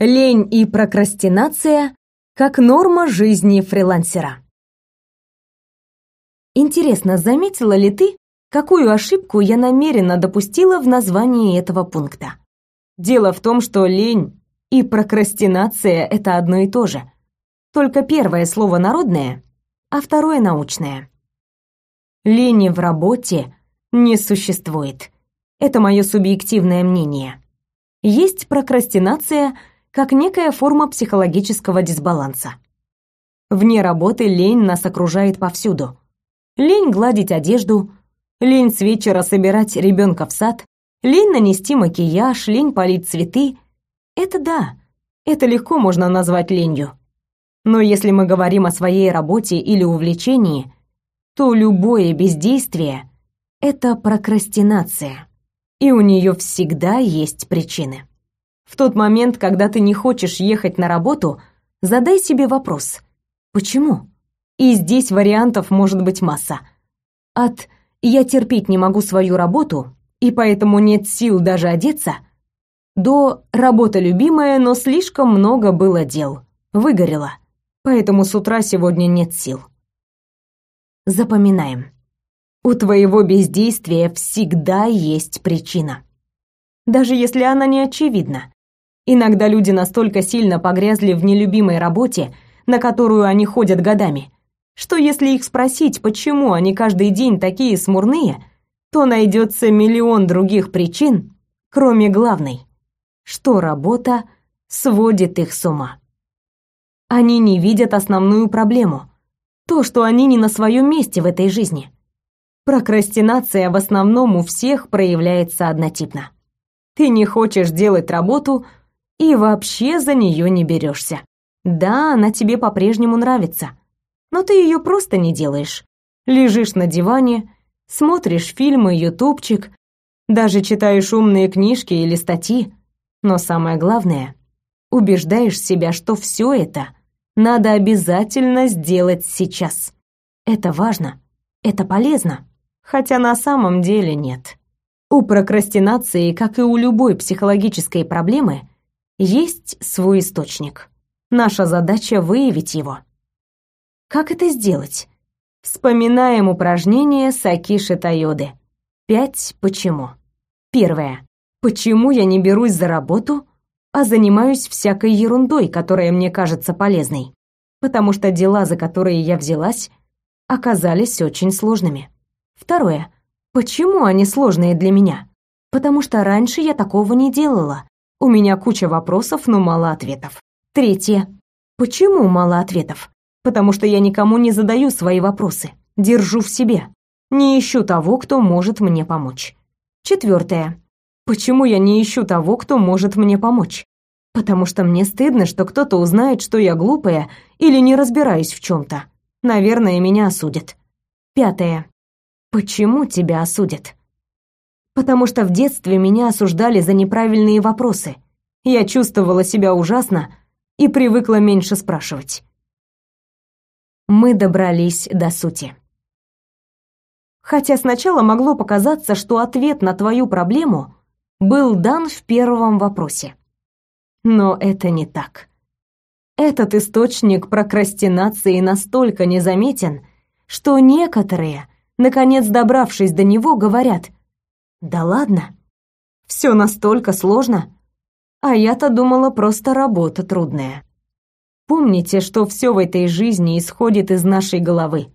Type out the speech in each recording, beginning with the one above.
Лень и прокрастинация как норма жизни фрилансера. Интересно, заметила ли ты, какую ошибку я намеренно допустила в названии этого пункта? Дело в том, что лень и прокрастинация это одно и то же. Только первое слово народное, а второе научное. Лени в работе не существует. Это мое субъективное мнение. Есть прокрастинация – как некая форма психологического дисбаланса. Вне работы лень нас окружает повсюду. Лень гладить одежду, лень с вечера собирать ребенка в сад, лень нанести макияж, лень полить цветы. Это да, это легко можно назвать ленью. Но если мы говорим о своей работе или увлечении, то любое бездействие — это прокрастинация, и у нее всегда есть причины. В тот момент, когда ты не хочешь ехать на работу, задай себе вопрос: почему? И здесь вариантов может быть масса. От я терпеть не могу свою работу, и поэтому нет сил даже одеться, до работа любимая, но слишком много было дел. Выгорела. Поэтому с утра сегодня нет сил. Запоминаем. У твоего бездействия всегда есть причина. Даже если она не очевидна. Иногда люди настолько сильно погрязли в нелюбимой работе, на которую они ходят годами, что если их спросить, почему они каждый день такие смурные, то найдется миллион других причин, кроме главной, что работа сводит их с ума. Они не видят основную проблему, то, что они не на своем месте в этой жизни. Прокрастинация в основном у всех проявляется однотипно. Ты не хочешь делать работу, и вообще за нее не берешься. Да, она тебе по-прежнему нравится, но ты ее просто не делаешь. Лежишь на диване, смотришь фильмы, ютубчик, даже читаешь умные книжки или статьи, но самое главное, убеждаешь себя, что все это надо обязательно сделать сейчас. Это важно, это полезно, хотя на самом деле нет. У прокрастинации, как и у любой психологической проблемы, есть свой источник. Наша задача выявить его. Как это сделать? Вспоминаем упражнение Сакиши Тойоды. Пять почему. Первое. Почему я не берусь за работу, а занимаюсь всякой ерундой, которая мне кажется полезной? Потому что дела, за которые я взялась, оказались очень сложными. Второе. Почему они сложные для меня? Потому что раньше я такого не делала, у меня куча вопросов, но мало ответов. Третье. Почему мало ответов? Потому что я никому не задаю свои вопросы. Держу в себе. Не ищу того, кто может мне помочь. Четвертое. Почему я не ищу того, кто может мне помочь? Потому что мне стыдно, что кто-то узнает, что я глупая или не разбираюсь в чем-то. Наверное, меня осудят. Пятое. Почему тебя осудят? Потому что в детстве меня осуждали за неправильные вопросы. Я чувствовала себя ужасно и привыкла меньше спрашивать. Мы добрались до сути. Хотя сначала могло показаться, что ответ на твою проблему был дан в первом вопросе. Но это не так. Этот источник прокрастинации настолько незаметен, что некоторые, наконец добравшись до него, говорят: да ладно? Все настолько сложно? А я-то думала, просто работа трудная. Помните, что все в этой жизни исходит из нашей головы.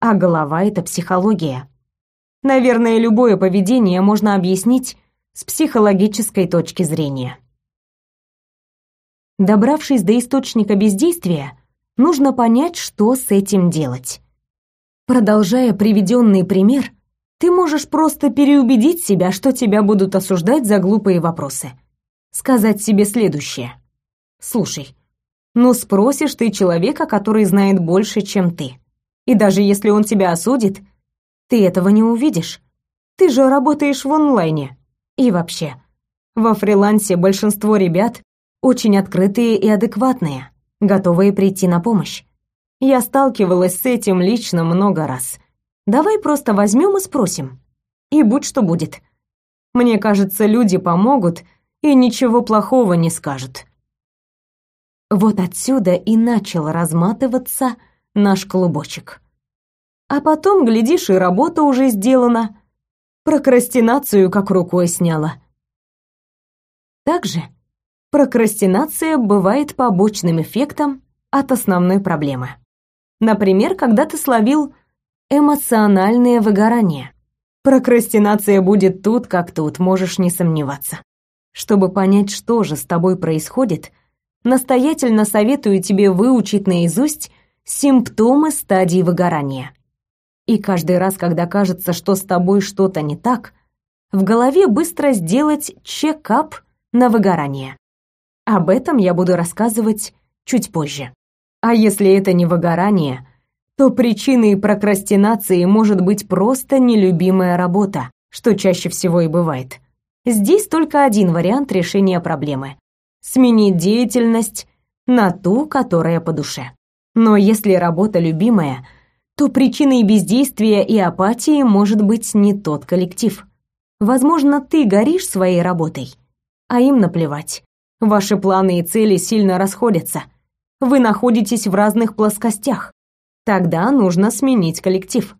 А голова — это психология. Наверное, любое поведение можно объяснить с психологической точки зрения. Добравшись до источника бездействия, нужно понять, что с этим делать. Продолжая приведенный пример, ты можешь просто переубедить себя, что тебя будут осуждать за глупые вопросы. Сказать себе следующее. Слушай, ну спросишь ты человека, который знает больше, чем ты. И даже если он тебя осудит, ты этого не увидишь. Ты же работаешь в онлайне. И вообще, во фрилансе большинство ребят очень открытые и адекватные, готовые прийти на помощь. Я сталкивалась с этим лично много раз. Давай просто возьмем и спросим. И будь что будет. Мне кажется, люди помогут и ничего плохого не скажут. Вот отсюда и начал разматываться наш клубочек. А потом, глядишь, и работа уже сделана. Прокрастинацию как рукой сняла. Также прокрастинация бывает побочным эффектом от основной проблемы. Например, когда ты словил эмоциональное выгорание. Прокрастинация будет тут как тут, можешь не сомневаться. Чтобы понять, что же с тобой происходит, настоятельно советую тебе выучить наизусть симптомы стадии выгорания. И каждый раз, когда кажется, что с тобой что-то не так, в голове быстро сделать чекап на выгорание. Об этом я буду рассказывать чуть позже. А если это не выгорание, то причиной прокрастинации может быть просто нелюбимая работа, что чаще всего и бывает. Здесь только один вариант решения проблемы – сменить деятельность на ту, которая по душе. Но если работа любимая, то причиной бездействия и апатии может быть не тот коллектив. Возможно, ты горишь своей работой, а им наплевать. Ваши планы и цели сильно расходятся. Вы находитесь в разных плоскостях. Тогда нужно сменить коллектив.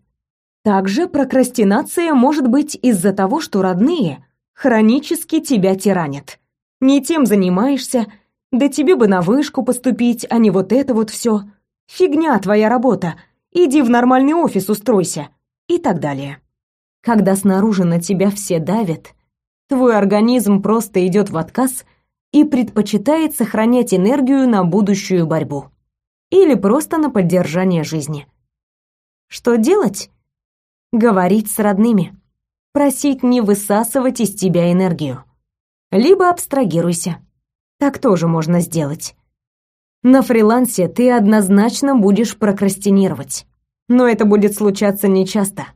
Также прокрастинация может быть из-за того, что родные хронически тебя тиранят. Не тем занимаешься, да тебе бы на вышку поступить, а не вот это вот все. Фигня твоя работа, иди в нормальный офис устройся и так далее. Когда снаружи на тебя все давят, твой организм просто идет в отказ и предпочитает сохранять энергию на будущую борьбу или просто на поддержание жизни. Что делать? Говорить с родными. Просить не высасывать из тебя энергию. Либо абстрагируйся. Так тоже можно сделать. На фрилансе ты однозначно будешь прокрастинировать. Но это будет случаться нечасто.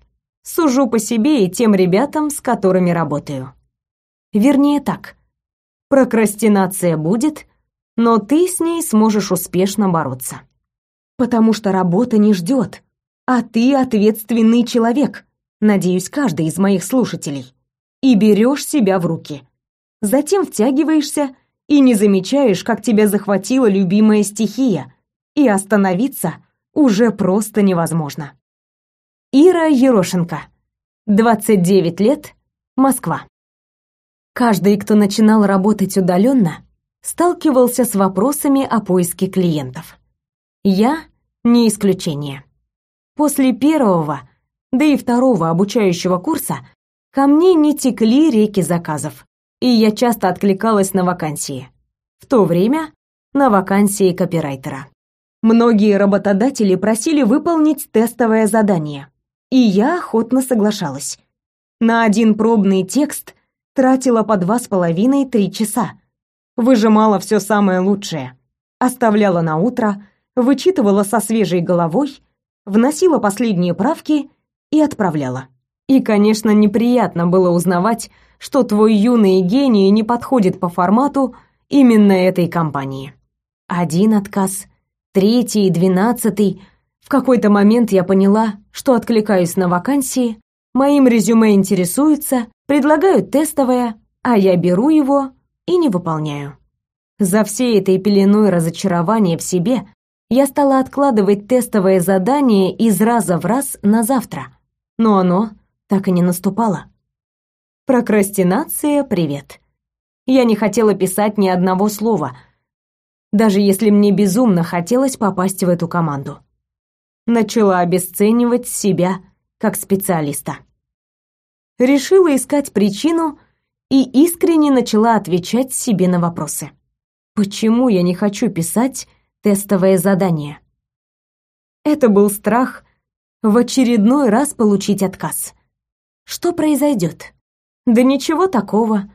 Сужу по себе и тем ребятам, с которыми работаю. Вернее так. Прокрастинация будет, но ты с ней сможешь успешно бороться. Потому что работа не ждет, а ты ответственный человек, надеюсь, каждый из моих слушателей, и берешь себя в руки. Затем втягиваешься и не замечаешь, как тебя захватила любимая стихия, и остановиться уже просто невозможно. Ира Ерошенко, 29 лет, Москва. Каждый, кто начинал работать удаленно, сталкивался с вопросами о поиске клиентов. Я не исключение. После первого, да и второго обучающего курса ко мне не текли реки заказов, и я часто откликалась на вакансии. В то время на вакансии копирайтера. Многие работодатели просили выполнить тестовое задание, и я охотно соглашалась. На один пробный текст тратила по два с половиной-три часа, выжимала все самое лучшее, оставляла на утро, вычитывала со свежей головой, вносила последние правки и отправляла. И, конечно, неприятно было узнавать, что твой юный гений не подходит по формату именно этой компании. Один отказ, третий, двенадцатый. В какой-то момент я поняла, что откликаюсь на вакансии, моим резюме интересуются, предлагают тестовое, а я беру его и не выполняю. За всей этой пеленой разочарования в себе я стала откладывать тестовое задание из раза в раз на завтра, но оно так и не наступало. Прокрастинация, привет. Я не хотела писать ни одного слова, даже если мне безумно хотелось попасть в эту команду. Начала обесценивать себя как специалиста. Решила искать причину и искренне начала отвечать себе на вопросы. Почему я не хочу писать тестовое задание? Это был страх в очередной раз получить отказ. Что произойдет? Да ничего такого.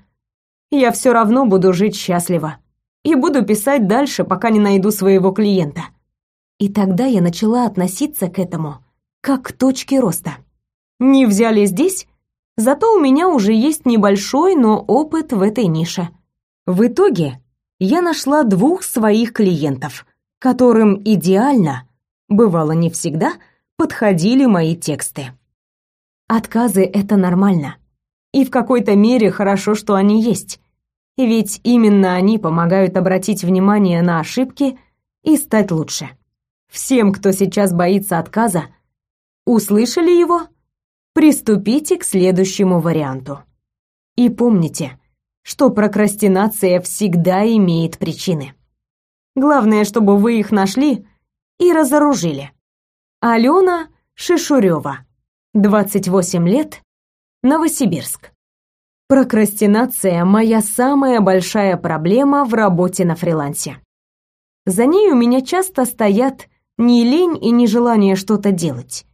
Я все равно буду жить счастливо и буду писать дальше, пока не найду своего клиента. И тогда я начала относиться к этому как к точке роста. Не взяли здесь, Зато у меня уже есть небольшой, но опыт в этой нише. В итоге я нашла двух своих клиентов, которым идеально, бывало не всегда, подходили мои тексты. Отказы — это нормально. И в какой-то мере хорошо, что они есть. Ведь именно они помогают обратить внимание на ошибки и стать лучше. Всем, кто сейчас боится отказа, услышали его? Приступите к следующему варианту. И помните, что прокрастинация всегда имеет причины. Главное, чтобы вы их нашли и разоружили. Алена Шишурева, 28 лет, Новосибирск. Прокрастинация – моя самая большая проблема в работе на фрилансе. За ней у меня часто стоят не лень и не желание что-то делать,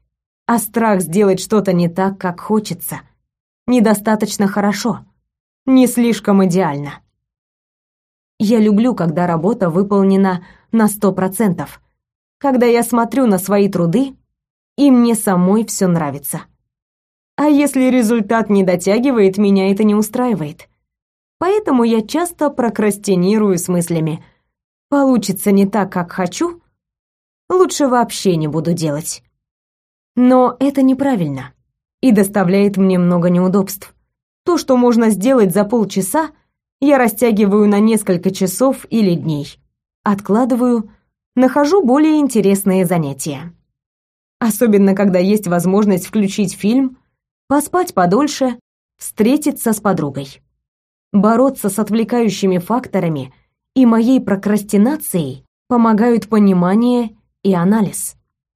а страх сделать что-то не так, как хочется, недостаточно хорошо, не слишком идеально. Я люблю, когда работа выполнена на сто процентов, когда я смотрю на свои труды, и мне самой все нравится. А если результат не дотягивает, меня это не устраивает. Поэтому я часто прокрастинирую с мыслями. Получится не так, как хочу, лучше вообще не буду делать. Но это неправильно и доставляет мне много неудобств. То, что можно сделать за полчаса, я растягиваю на несколько часов или дней. Откладываю, нахожу более интересные занятия. Особенно, когда есть возможность включить фильм, поспать подольше, встретиться с подругой. Бороться с отвлекающими факторами и моей прокрастинацией помогают понимание и анализ.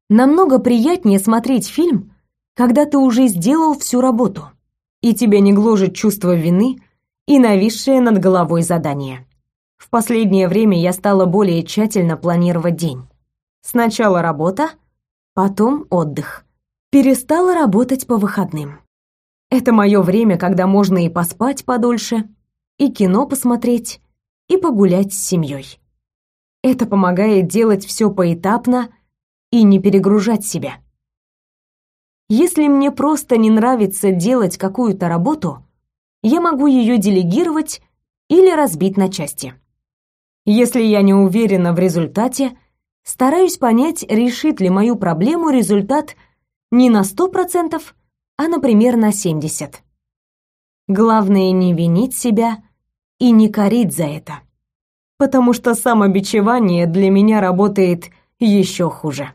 Намного приятнее смотреть фильм, когда ты уже сделал всю работу, и тебя не гложет чувство вины и нависшее над головой задание. В последнее время я стала более тщательно планировать день. Сначала работа, потом отдых. Перестала работать по выходным. Это мое время, когда можно и поспать подольше, и кино посмотреть, и погулять с семьей. Это помогает делать все поэтапно и не перегружать себя. Если мне просто не нравится делать какую-то работу, я могу ее делегировать или разбить на части. Если я не уверена в результате, стараюсь понять, решит ли мою проблему результат не на 100%, а, например, на 70%. Главное не винить себя и не корить за это, потому что самобичевание для меня работает еще хуже.